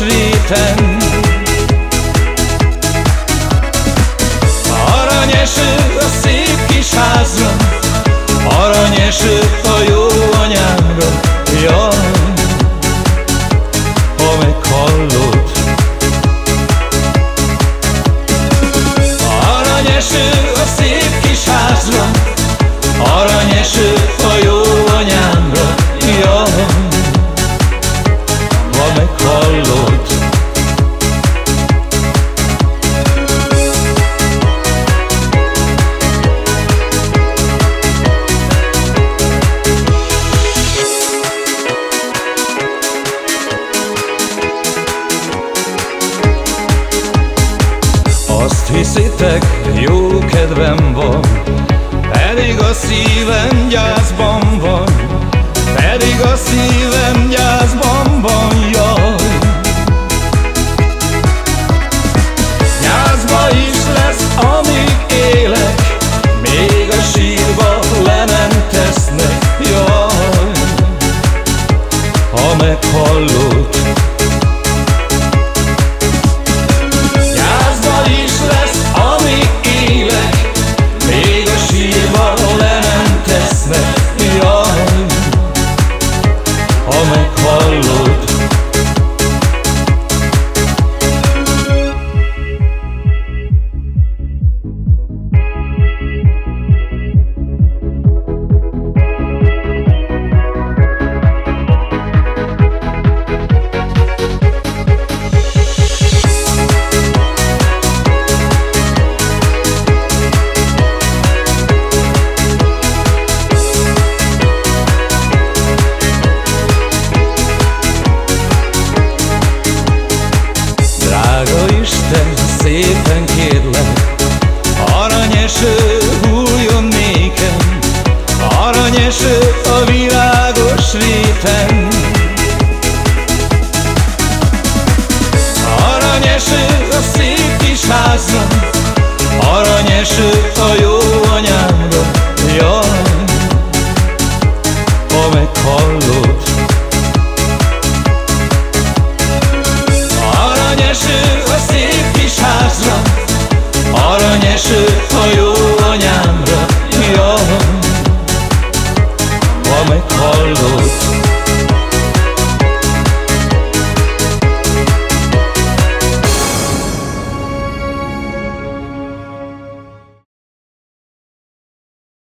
Réten Aranyeső a szép kis házra Aranyeső a jó anyámra Jaj, ha meghallod. Aranyeső Azt hiszitek, jó kedvem van Pedig a szívem gyászban van Pedig a szívem gyászban van, jaj. Gyászba is lesz, amíg élek Még a sírba le nem tesznek, jaj. Ha meghallod Aranyeső a virágos réten Aranyeső a szép kis házra Aranyeső anyámra Jaj, ha meghallod